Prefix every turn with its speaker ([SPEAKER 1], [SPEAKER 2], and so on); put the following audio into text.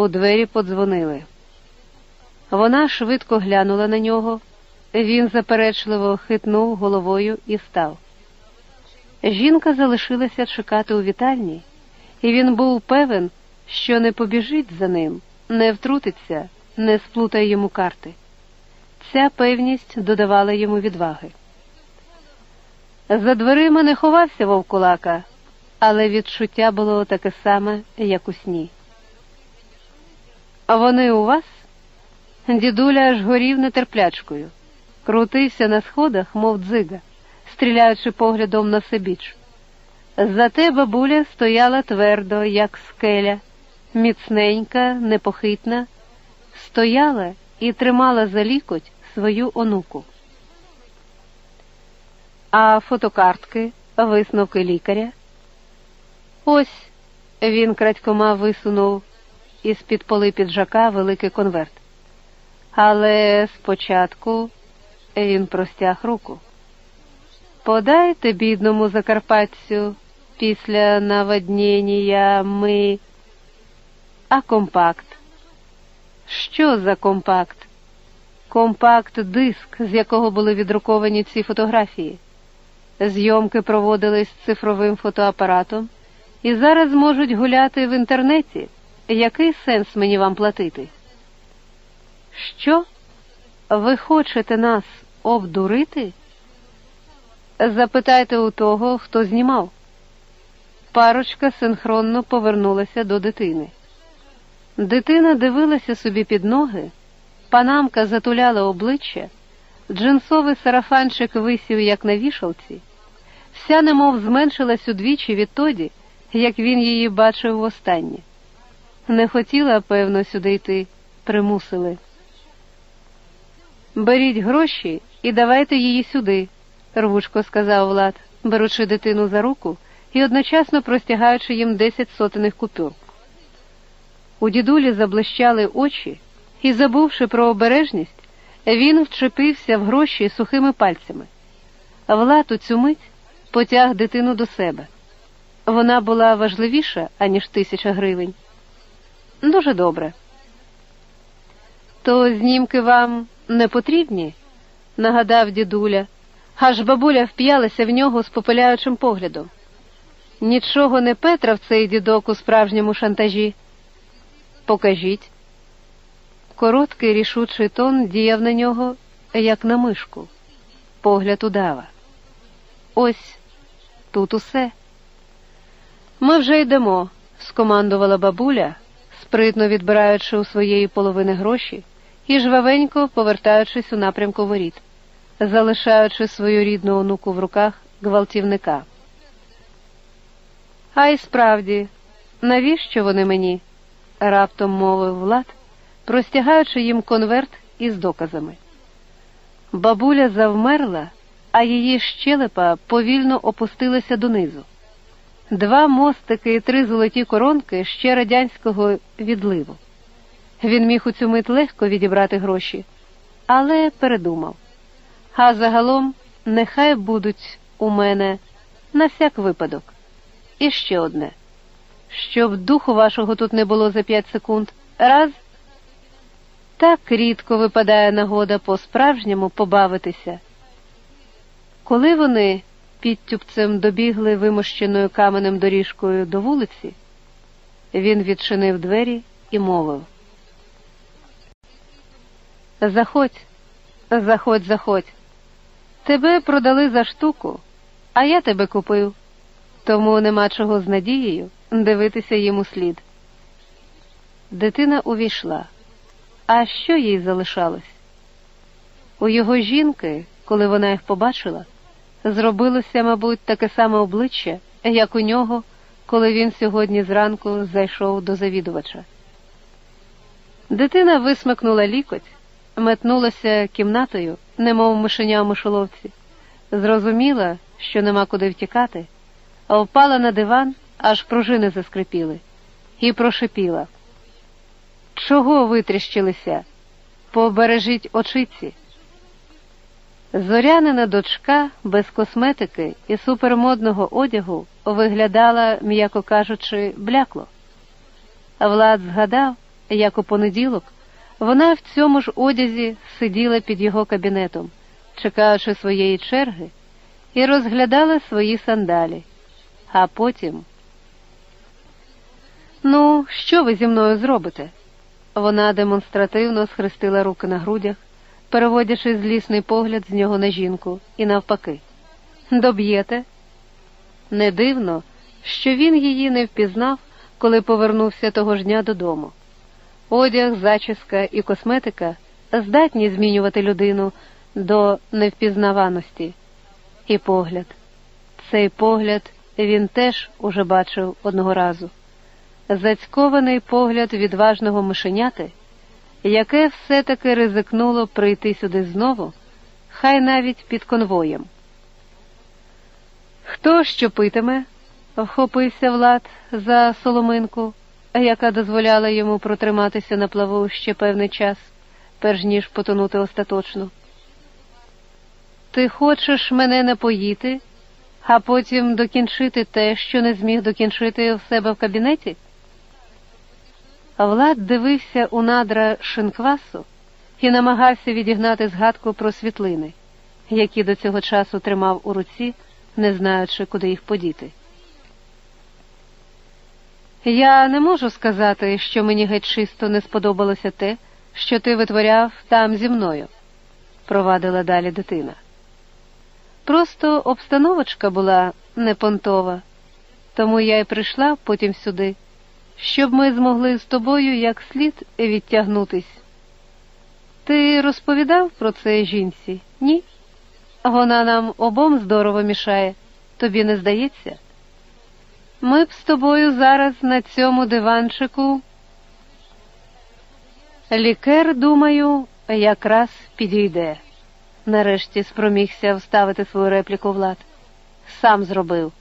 [SPEAKER 1] У двері подзвонили. Вона швидко глянула на нього, він заперечливо хитнув головою і став. Жінка залишилася чекати у вітальні, і він був певен, що не побіжить за ним, не втрутиться, не сплутає йому карти. Ця певність додавала йому відваги. За дверима не ховався вовкулака, але відчуття було таке саме, як у сні. А вони у вас? Дідуля аж горів нетерплячкою, крутився на сходах, мов дзига, стріляючи поглядом на Сибіч. Зате бабуля стояла твердо, як скеля, міцненька, непохитна, стояла і тримала за лікоть свою онуку. А фотокартки, висновки лікаря. Ось він крадькома висунув із під поли піджака великий конверт. Але спочатку він простяг руку. Подайте бідному закарпатцю після наводнення ми. А компакт? Що за компакт? Компакт-диск, з якого були відруковані ці фотографії. Зйомки проводились цифровим фотоапаратом і зараз можуть гуляти в інтернеті. Який сенс мені вам платити? Що? Ви хочете нас обдурити? Запитайте у того, хто знімав. Парочка синхронно повернулася до дитини. Дитина дивилася собі під ноги, панамка затуляла обличчя, джинсовий сарафанчик висів, як на вішалці, вся немов зменшилась удвічі відтоді, як він її бачив востаннє. Не хотіла, певно, сюди йти, примусили. Беріть гроші і давайте її сюди, рвучко сказав Влад, беручи дитину за руку і одночасно простягаючи їм десять сотених купюр. У дідулі заблищали очі, і, забувши про обережність, він вчепився в гроші сухими пальцями. Влад у цю мить потяг дитину до себе. Вона була важливіша, аніж тисяча гривень. Дуже добре. То знімки вам не потрібні? нагадав дідуля, аж бабуля вп'ялася в нього з попиляючим поглядом. Нічого не Петра в цей дідок у справжньому шантажі. Покажіть. Короткий рішучий тон діяв на нього, як на мишку, погляд удава. Ось тут усе. Ми вже йдемо, скомандувала бабуля, спритно відбираючи у своєї половини гроші і жвавенько повертаючись у напрямку воріт, залишаючи свою рідну онуку в руках гвалтівника. А й справді, навіщо вони мені? раптом мовив Влад, простягаючи їм конверт із доказами. Бабуля завмерла, а її щелепа повільно опустилася донизу. Два мостики і три золоті коронки ще радянського відливу. Він міг у цю мить легко відібрати гроші, але передумав. А загалом нехай будуть у мене на всяк випадок. І ще одне. Щоб духу вашого тут не було за п'ять секунд. Раз. Так рідко випадає нагода по-справжньому побавитися. Коли вони підтюпцем добігли вимощеною каменем доріжкою до вулиці, він відчинив двері і мовив. Заходь, заходь, заходь. Тебе продали за штуку, а я тебе купив, тому нема чого з надією дивитися йому слід. Дитина увійшла. А що їй залишалось? У його жінки, коли вона їх побачила, зробилося, мабуть, таке саме обличчя, як у нього, коли він сьогодні зранку зайшов до завідувача. Дитина висмикнула лікоть метнулася кімнатою, немов мишеня в мишоловці, зрозуміла, що нема куди втікати, а впала на диван, аж пружини заскрипіли, і прошипіла. Чого витріщилися? Побережіть очиці. Зорянина дочка без косметики і супермодного одягу виглядала, м'яко кажучи, блякло. Влад згадав, як у понеділок, вона в цьому ж одязі сиділа під його кабінетом, чекаючи своєї черги, і розглядала свої сандалі. А потім. Ну, що ви зі мною зробите? Вона демонстративно схрестила руки на грудях, переводячи злісний погляд з нього на жінку, і навпаки. Доб'єте? Не дивно, що він її не впізнав, коли повернувся того ж дня додому. Одяг, зачіска і косметика здатні змінювати людину до невпізнаваності. І погляд. Цей погляд він теж уже бачив одного разу. Зацькований погляд відважного мишеняти, яке все-таки ризикнуло прийти сюди знову, хай навіть під конвоєм. Хто що питиме? вхопився Влад за соломинку, яка дозволяла йому протриматися на плаву ще певний час, перш ніж потонути остаточно. Ти хочеш мене напоїти, а потім докінчити те, що не зміг докінчити в себе в кабінеті? Влад дивився у надра шинквасу і намагався відігнати згадку про світлини, які до цього часу тримав у руці, не знаючи, куди їх подіти. Я не можу сказати, що мені геть чисто не сподобалося те, що ти витворяв там зі мною, провадила далі дитина. Просто обстановочка була непонтова, тому я й прийшла потім сюди, щоб ми змогли з тобою як слід відтягнутись. Ти розповідав про це жінці? Ні? Вона нам обом здорово мішає, тобі не здається? Ми б з тобою зараз на цьому диванчику. Лікер, думаю, якраз підійде. Нарешті спромігся вставити свою репліку Влад. Сам зробив.